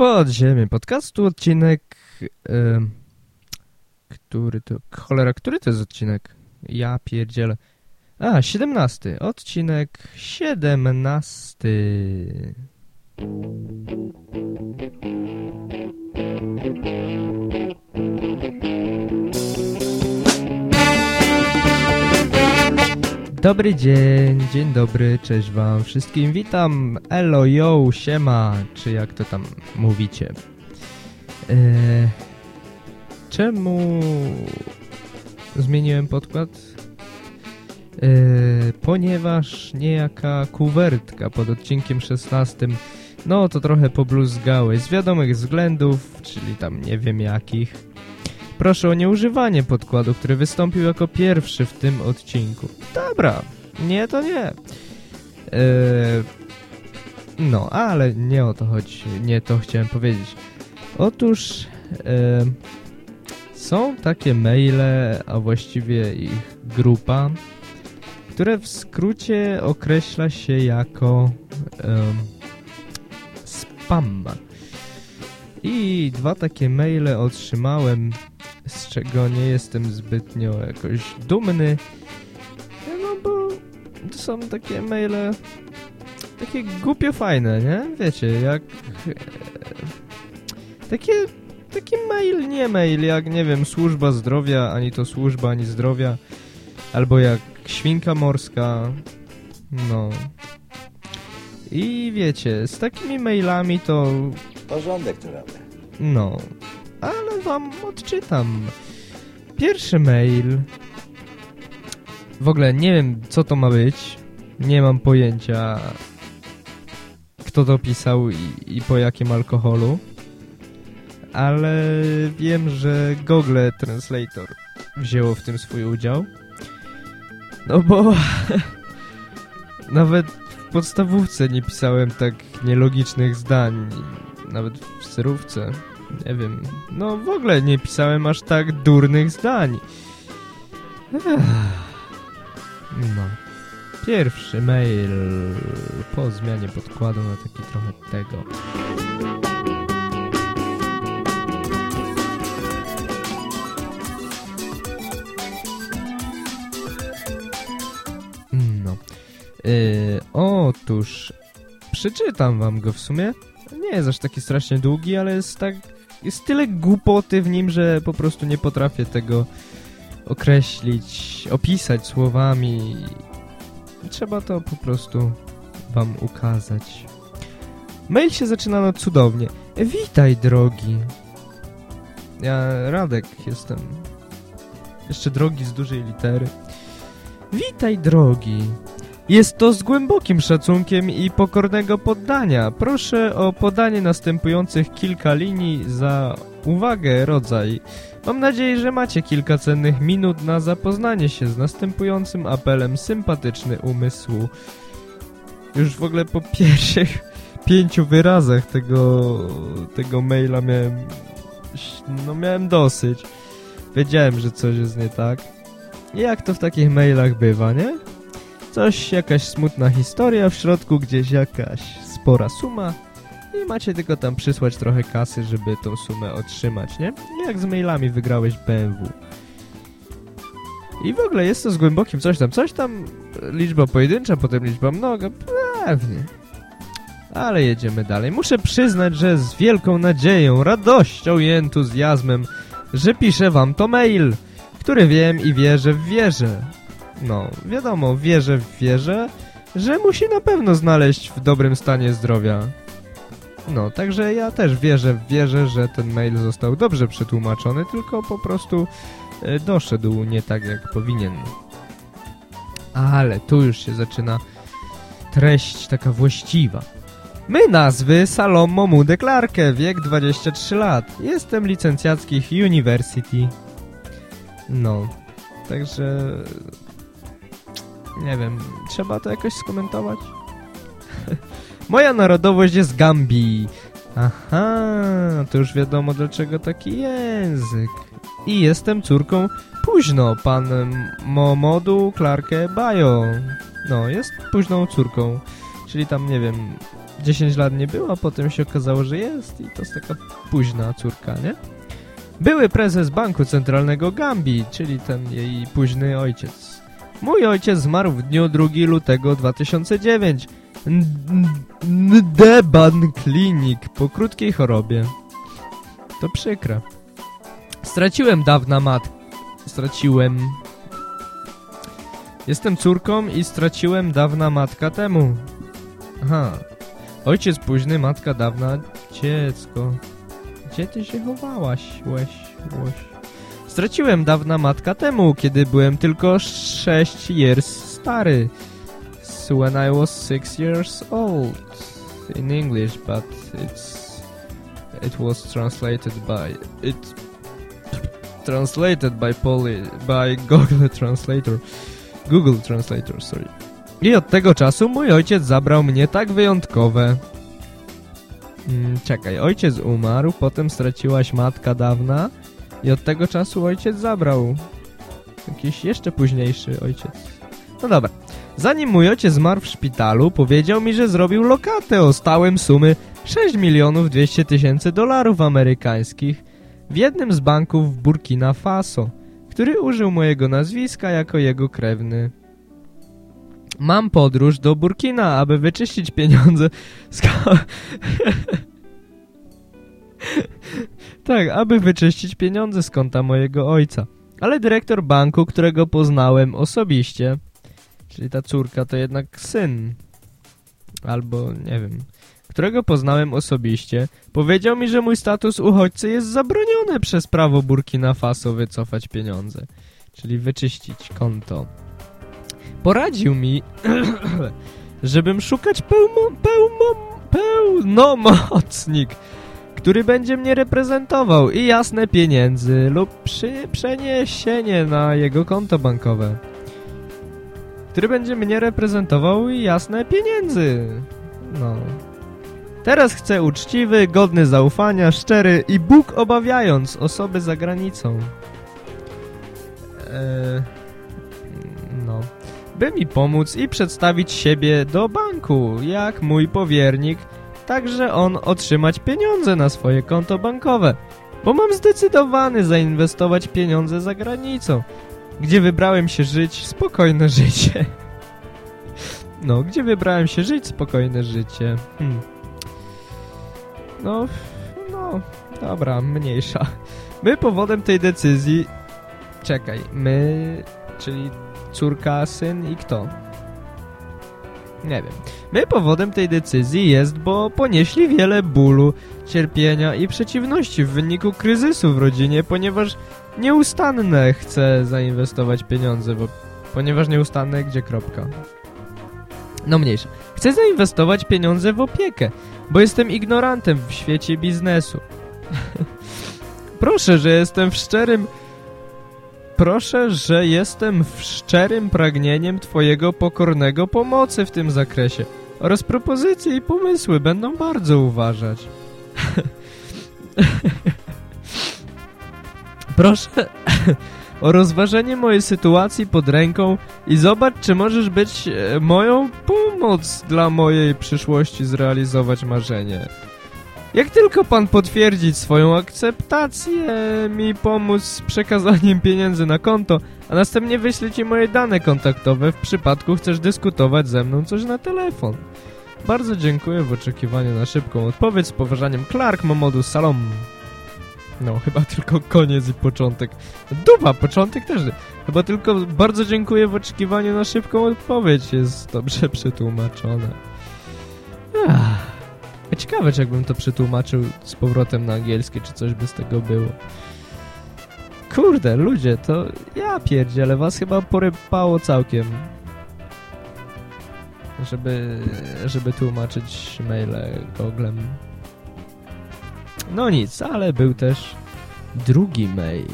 Podziemie podcastu, odcinek... E, który to... Cholera, który to jest odcinek? Ja pierdzielę. A, 17. Odcinek 17. Dobry dzień, dzień dobry, cześć wam wszystkim, witam, elo, yo, siema, czy jak to tam mówicie. Eee, czemu zmieniłem podkład? Eee, ponieważ niejaka kuwertka pod odcinkiem 16 no to trochę pobluzgałeś z wiadomych względów, czyli tam nie wiem jakich. Proszę o nieużywanie podkładu, który wystąpił jako pierwszy w tym odcinku. Dobra, nie to nie. Eee, no, ale nie o to chodzi, nie to chciałem powiedzieć. Otóż eee, są takie maile, a właściwie ich grupa, które w skrócie określa się jako spam. I dwa takie maile otrzymałem czego nie jestem zbytnio jakoś dumny. No bo to są takie maile takie głupio fajne, nie? Wiecie, jak e, takie taki mail, nie mail, jak nie wiem, służba zdrowia, ani to służba, ani zdrowia, albo jak świnka morska, no. I wiecie, z takimi mailami to... Porządek tu robię. No, wam odczytam. Pierwszy mail. W ogóle nie wiem, co to ma być. Nie mam pojęcia, kto to pisał i, i po jakim alkoholu. Ale wiem, że Google Translator wzięło w tym swój udział. No bo nawet w podstawówce nie pisałem tak nielogicznych zdań. Nawet w serówce. Nie wiem. No w ogóle nie pisałem aż tak durnych zdań. No. Pierwszy mail po zmianie podkładu na taki trochę tego. No. Yy, otóż przeczytam wam go w sumie. Nie jest aż taki strasznie długi, ale jest tak jest tyle głupoty w nim, że po prostu nie potrafię tego określić, opisać słowami. Trzeba to po prostu wam ukazać. Mail się zaczyna no cudownie. Witaj, drogi. Ja Radek jestem. Jeszcze drogi z dużej litery. Witaj, drogi. Jest to z głębokim szacunkiem i pokornego poddania. Proszę o podanie następujących kilka linii za uwagę, rodzaj. Mam nadzieję, że macie kilka cennych minut na zapoznanie się z następującym apelem sympatyczny umysłu. Już w ogóle po pierwszych pięciu wyrazach tego, tego maila miałem, no miałem dosyć. Wiedziałem, że coś jest nie tak. Jak to w takich mailach bywa, nie? Coś, jakaś smutna historia, w środku gdzieś jakaś spora suma i macie tylko tam przysłać trochę kasy, żeby tą sumę otrzymać, nie? Jak z mailami wygrałeś BMW. I w ogóle jest to z głębokim coś tam, coś tam, liczba pojedyncza, potem liczba mnoga, pewnie. Ale jedziemy dalej. Muszę przyznać, że z wielką nadzieją, radością i entuzjazmem, że piszę wam to mail, który wiem i wierzę w wierze. No, wiadomo, wierzę w wierzę, że musi na pewno znaleźć w dobrym stanie zdrowia. No, także ja też wierzę w wierzę, że ten mail został dobrze przetłumaczony, tylko po prostu e, doszedł nie tak jak powinien. Ale tu już się zaczyna treść taka właściwa. My nazwy Salomo Mude Clarke, wiek 23 lat. Jestem licencjackich University. No, także nie wiem, trzeba to jakoś skomentować? Moja narodowość jest Gambii. Aha, to już wiadomo dlaczego taki język. I jestem córką późno, pan Momodu Clarke Bayo. No, jest późną córką. Czyli tam, nie wiem, 10 lat nie było, a potem się okazało, że jest i to jest taka późna córka, nie? Były prezes Banku Centralnego Gambii, czyli ten jej późny ojciec. Mój ojciec zmarł w dniu 2 lutego 2009. Deban Klinik po krótkiej chorobie. To przykre. Straciłem dawna matkę. Straciłem. Jestem córką i straciłem dawna matka temu. Aha. Ojciec późny, matka dawna, dziecko. Gdzie ty się chowałaś, łeś, łeś? Straciłem dawna matka temu, kiedy byłem tylko 6 years stary. So when I was 6 years old. In English, but it's... It was translated by... It... Translated by Poly... by Google Translator. Google Translator, sorry. I od tego czasu mój ojciec zabrał mnie tak wyjątkowe. Hmm, czekaj, ojciec umarł, potem straciłaś matka dawna i od tego czasu ojciec zabrał. Jakiś jeszcze późniejszy ojciec. No dobra. Zanim mój ojciec zmarł w szpitalu, powiedział mi, że zrobił lokatę o stałym sumy 6 milionów 200 tysięcy dolarów amerykańskich w jednym z banków w Burkina Faso, który użył mojego nazwiska jako jego krewny. Mam podróż do Burkina, aby wyczyścić pieniądze z... tak, aby wyczyścić pieniądze z konta mojego ojca. Ale dyrektor banku, którego poznałem osobiście, czyli ta córka to jednak syn, albo nie wiem, którego poznałem osobiście, powiedział mi, że mój status uchodźcy jest zabroniony przez prawo Burkina Faso wycofać pieniądze, czyli wyczyścić konto. Poradził mi, żebym szukać pełmo, pełmo, pełnomocnik, który będzie mnie reprezentował i jasne pieniędzy lub przy, przeniesienie na jego konto bankowe. Który będzie mnie reprezentował i jasne pieniędzy. No. Teraz chcę uczciwy, godny zaufania, szczery i Bóg obawiając osoby za granicą. Eee, no. By mi pomóc i przedstawić siebie do banku, jak mój powiernik, także on otrzymać pieniądze na swoje konto bankowe. Bo mam zdecydowany zainwestować pieniądze za granicą, gdzie wybrałem się żyć spokojne życie. No, gdzie wybrałem się żyć spokojne życie. Hmm. No, no, dobra, mniejsza. My powodem tej decyzji... Czekaj, my, czyli córka, syn i kto? Nie wiem. My powodem tej decyzji jest, bo ponieśli wiele bólu, cierpienia i przeciwności w wyniku kryzysu w rodzinie, ponieważ nieustanne chce zainwestować pieniądze, bo ponieważ nieustanne, gdzie kropka? No mniejsza. Chcę zainwestować pieniądze w opiekę, bo jestem ignorantem w świecie biznesu. Proszę, że jestem w szczerym... Proszę, że jestem w szczerym pragnieniem Twojego pokornego pomocy w tym zakresie oraz propozycje i pomysły będą bardzo uważać. Proszę o rozważenie mojej sytuacji pod ręką i zobacz, czy możesz być e, moją pomoc dla mojej przyszłości zrealizować marzenie. Jak tylko pan potwierdzi swoją akceptację, mi pomóc z przekazaniem pieniędzy na konto, a następnie wyślę ci moje dane kontaktowe w przypadku chcesz dyskutować ze mną coś na telefon. Bardzo dziękuję w oczekiwaniu na szybką odpowiedź z poważaniem Clark Momodu Salom. No, chyba tylko koniec i początek. Dupa, początek też. Chyba tylko bardzo dziękuję w oczekiwaniu na szybką odpowiedź. Jest dobrze przetłumaczone. Ach. Ciekawe, czy jakbym to przetłumaczył z powrotem na angielski, czy coś by z tego było. Kurde, ludzie, to ja pierdzielę, was chyba porypało całkiem. Żeby, żeby tłumaczyć maile goglem. No nic, ale był też drugi mail.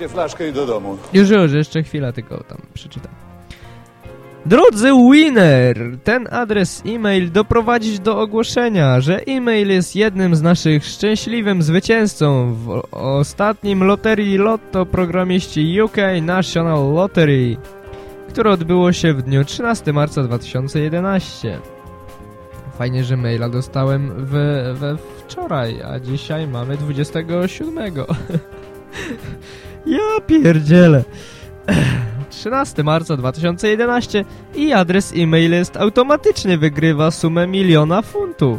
Kończcie flaszkę i do domu. Już, już, jeszcze chwila tylko tam przeczytam. Drodzy winner, ten adres e-mail doprowadzić do ogłoszenia, że e-mail jest jednym z naszych szczęśliwym zwycięzcą w ostatnim loterii Lotto programiści UK National Lottery, które odbyło się w dniu 13 marca 2011. Fajnie, że maila dostałem we, we wczoraj, a dzisiaj mamy 27. ja pierdzielę. 13 marca 2011 i adres e-mail jest automatycznie wygrywa sumę miliona funtów.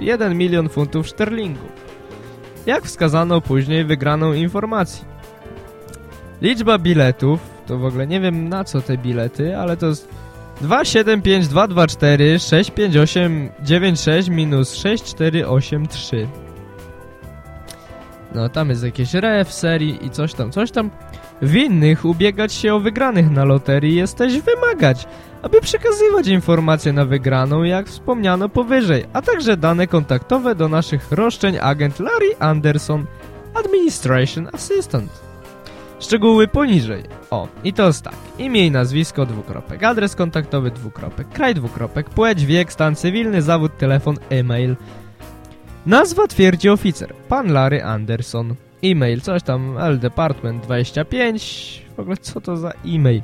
1 milion funtów szterlingów. Jak wskazano później wygraną informacji. Liczba biletów, to w ogóle nie wiem na co te bilety, ale to jest 275224 65896 minus 6483. No tam jest jakieś ref serii i coś tam, coś tam. Winnych ubiegać się o wygranych na loterii jest też wymagać, aby przekazywać informacje na wygraną, jak wspomniano powyżej, a także dane kontaktowe do naszych roszczeń agent Larry Anderson, Administration Assistant. Szczegóły poniżej. O, i to jest tak. Imię i nazwisko, dwukropek. Adres kontaktowy, dwukropek. Kraj, dwukropek. Płeć, wiek, stan cywilny, zawód, telefon, e-mail. Nazwa twierdzi oficer. Pan Larry Anderson. E-mail, coś tam, ldepartment25. W ogóle co to za e-mail?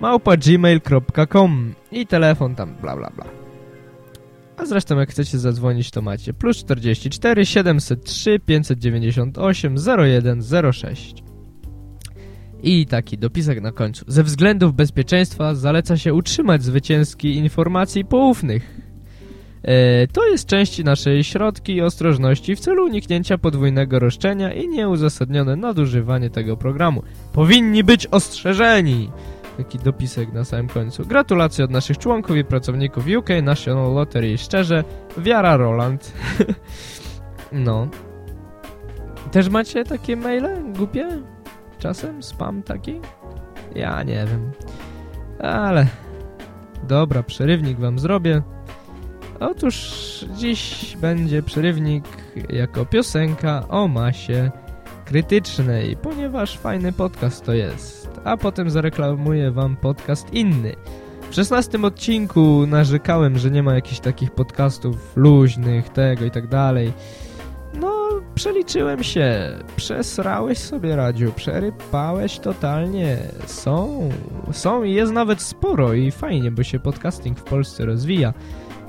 Małpa gmail.com i telefon tam bla bla bla. A zresztą jak chcecie zadzwonić to macie plus 44 703 598 0106. I taki dopisek na końcu. Ze względów bezpieczeństwa zaleca się utrzymać zwycięski informacji poufnych. E, to jest część naszej środki i ostrożności w celu uniknięcia podwójnego roszczenia i nieuzasadnione nadużywanie tego programu. Powinni być ostrzeżeni! Taki dopisek na samym końcu. Gratulacje od naszych członków i pracowników UK National Lottery. Szczerze, Wiara Roland. no. Też macie takie maile głupie? Czasem? Spam taki? Ja nie wiem. Ale... Dobra, przerywnik wam zrobię. Otóż dziś będzie przerywnik jako piosenka o masie krytycznej, ponieważ fajny podcast to jest. A potem zareklamuję wam podcast inny. W 16 odcinku narzekałem, że nie ma jakichś takich podcastów luźnych, tego i tak dalej. No, przeliczyłem się. Przesrałeś sobie, Radziu. Przerypałeś totalnie. Są, są i jest nawet sporo i fajnie, bo się podcasting w Polsce rozwija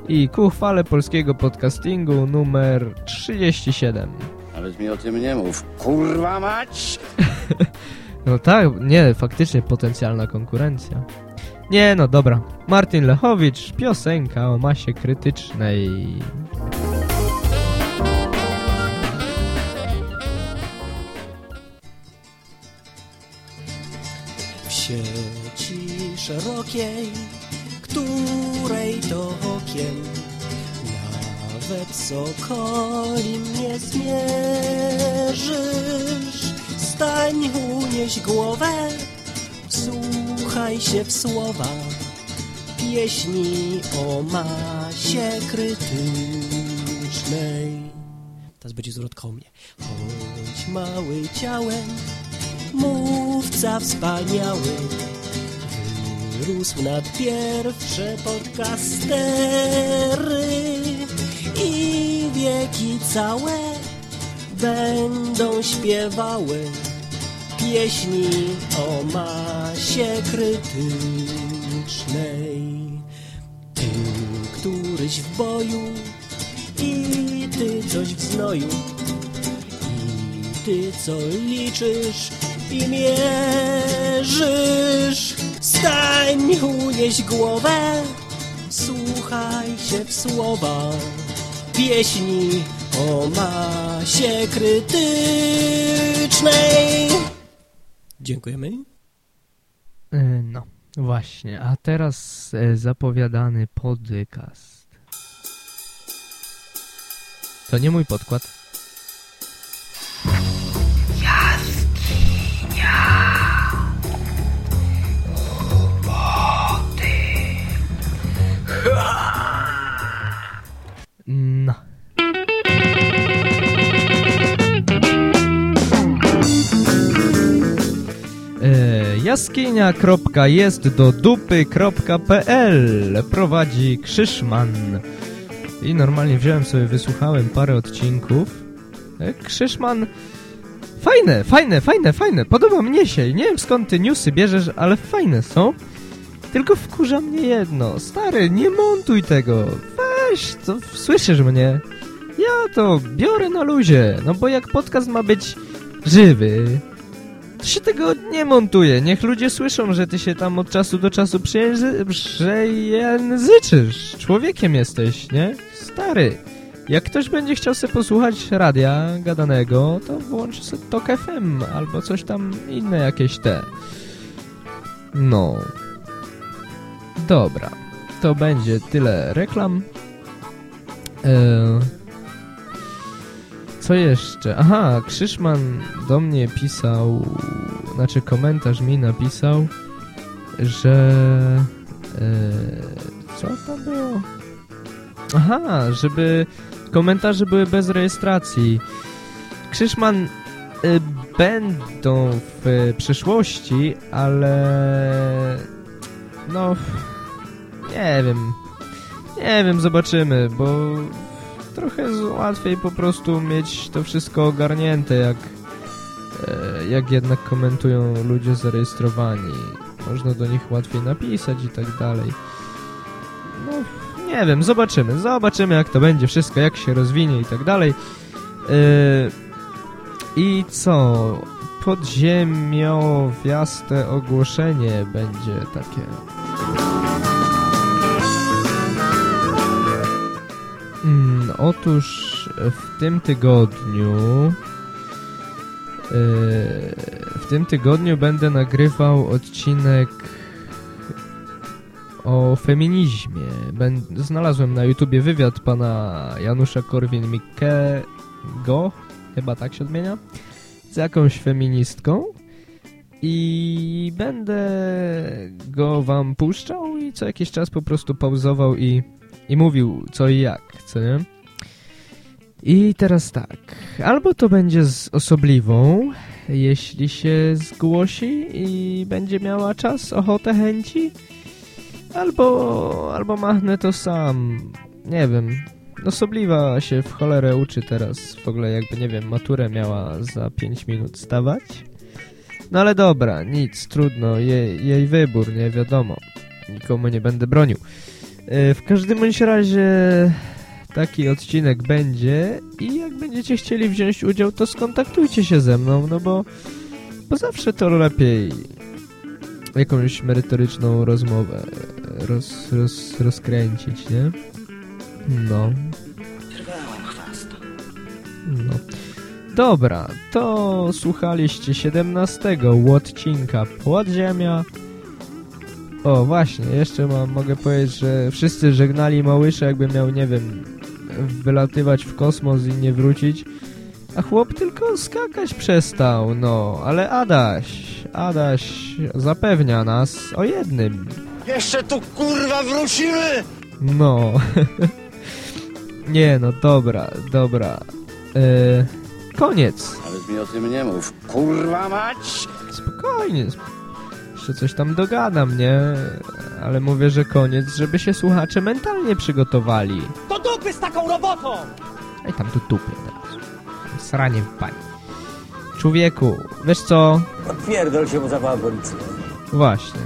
i ku chwale polskiego podcastingu numer 37. Ale mi o tym nie mów, kurwa mać! no tak, nie, faktycznie potencjalna konkurencja. Nie, no dobra. Martin Lechowicz, piosenka o masie krytycznej. W sieci szerokiej której to okiem nawet sokoli mnie zmierzysz. Stań, unieś głowę, słuchaj się w słowa pieśni o masie krytycznej. Teraz będzie zwrot koło mnie. Choć mały ciałem, mówca wspaniały, rósł nad pierwsze podcastery i wieki całe będą śpiewały pieśni o masie krytycznej. Ty, któryś w boju i ty coś w znoju i ty, co liczysz i mierzysz Stań, unieś głowę, słuchaj się w słowa pieśni o masie krytycznej. Dziękujemy. E, no, właśnie. A teraz e, zapowiadany podcast. To nie mój podkład. E, jaskinia.jest-do-dupy.pl prowadzi Krzyszman. I normalnie wziąłem sobie, wysłuchałem parę odcinków. E, Krzyszman... Fajne, fajne, fajne, fajne. Podoba mnie się. Nie wiem skąd ty newsy bierzesz, ale fajne są. Tylko wkurza mnie jedno. Stary, nie montuj tego. Weź, to słyszysz mnie. Ja to biorę na luzie. No bo jak podcast ma być żywy, to się tego nie montuje. Niech ludzie słyszą, że ty się tam od czasu do czasu przejęzy przejęzyczysz. Człowiekiem jesteś, nie? Stary. Jak ktoś będzie chciał sobie posłuchać radia gadanego, to włączy sobie Tok FM albo coś tam inne jakieś te. No. Dobra. To będzie tyle reklam. Eee, co jeszcze? Aha, Krzyszman do mnie pisał, znaczy komentarz mi napisał, że... Eee, co to było? Aha, żeby komentarze były bez rejestracji. Krzyszman y, będą w przyszłości, ale no nie wiem. Nie wiem, zobaczymy, bo trochę łatwiej po prostu mieć to wszystko ogarnięte, jak, e, jak jednak komentują ludzie zarejestrowani. Można do nich łatwiej napisać i tak dalej. No, nie wiem, zobaczymy. Zobaczymy, jak to będzie wszystko, jak się rozwinie i tak dalej. E, I co? Podziemiowiaste ogłoszenie będzie takie. Otóż w tym tygodniu yy, w tym tygodniu będę nagrywał odcinek o feminizmie. Znalazłem na YouTubie wywiad pana Janusza Korwin-Mikkego, chyba tak się odmienia, z jakąś feministką i będę go wam puszczał i co jakiś czas po prostu pauzował i, i mówił co i jak, co nie? I teraz tak, albo to będzie z osobliwą, jeśli się zgłosi i będzie miała czas, ochotę, chęci, albo, albo machnę to sam, nie wiem. Osobliwa się w cholerę uczy teraz, w ogóle jakby, nie wiem, maturę miała za 5 minut stawać. No ale dobra, nic, trudno, jej, jej wybór, nie wiadomo. Nikomu nie będę bronił. Yy, w każdym bądź razie taki odcinek będzie i jak będziecie chcieli wziąć udział, to skontaktujcie się ze mną, no bo, bo zawsze to lepiej jakąś merytoryczną rozmowę roz, roz, rozkręcić, nie? No. No. Dobra, to słuchaliście 17 odcinka Podziemia. O, właśnie, jeszcze mam, mogę powiedzieć, że wszyscy żegnali Małysze, jakby miał, nie wiem, wylatywać w kosmos i nie wrócić. A chłop tylko skakać przestał, no, ale Adaś, Adaś zapewnia nas o jednym. Jeszcze tu kurwa wrócimy! No. nie, no dobra, dobra. E, koniec. Nawet mi o tym nie mów. Kurwa mać! Spokojnie. sp- Jeszcze coś tam dogadam, nie? Ale mówię, że koniec, żeby się słuchacze mentalnie przygotowali. Dupy z taką robotą! Ej, tam do dupy teraz. Sranie w pani. Człowieku, wiesz co? Pierdol się, bo zawołam policję. Właśnie.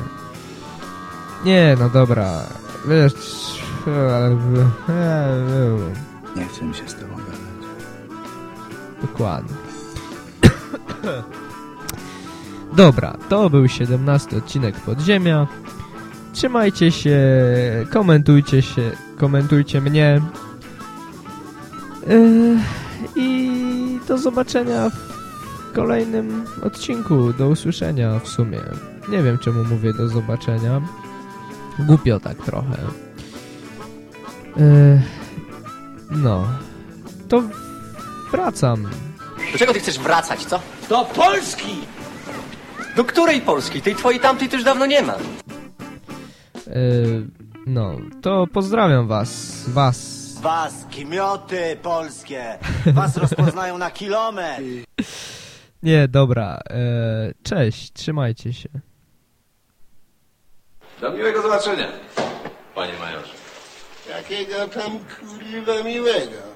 Nie, no dobra. Wiesz... ale- Nie chcę mi się z tobą gadać. Dokładnie. Dobra, to był 17 odcinek Podziemia. Trzymajcie się, komentujcie się, komentujcie mnie. Yy, I do zobaczenia w kolejnym odcinku. Do usłyszenia w sumie. Nie wiem czemu mówię do zobaczenia. Głupio tak trochę. Yy, no. To wracam. Do czego ty chcesz wracać, co? Do Polski! Do której Polski? Tej twojej tamtej już dawno nie ma. Yy, no, to pozdrawiam was, was. Was, kimioty polskie! Was rozpoznają na kilometr! Nie, dobra, yy, cześć, trzymajcie się. Do miłego zobaczenia, panie majorze. Jakiego tam kurwa miłego?